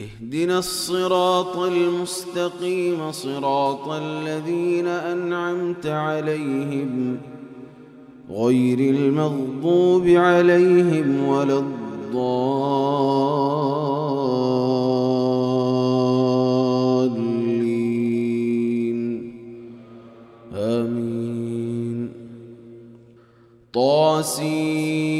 اهدنا الصراط المستقيم صراط الذين أنعمت عليهم غير المغضوب عليهم ولا الضالين. آمين. طاسيم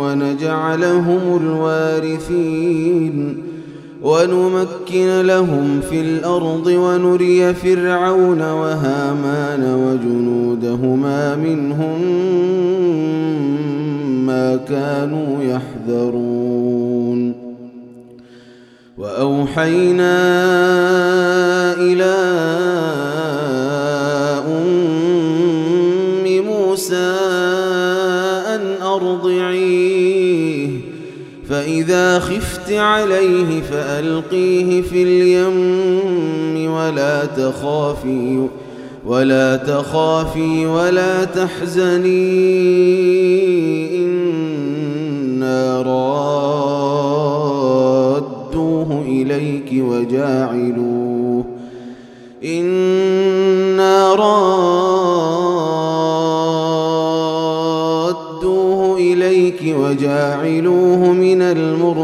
ونجعلهم الوارثين. ونمكن لهم في الأرض ونري فرعون وهامان وجنودهما منهم ما كانوا يحذرون. وأوحينا إلى أم فإذا خفت عليه فألقيه في اليم ولا تخافي ولا تخافي ولا تحزني. إنا رادوه إليك وجاعلوه. إنا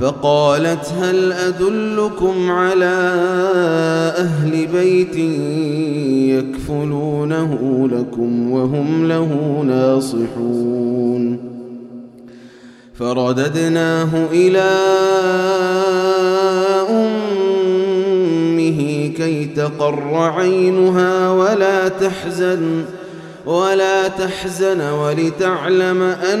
فقالت هل أدلكم على أهل بيت يكفلونه لكم وهم له ناصحون؟ فرددناه إلى أمه كي تقر عينها ولا تحزن ولا تحزن ولتعلم أن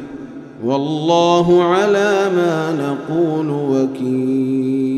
والله على ما نقول وكيل.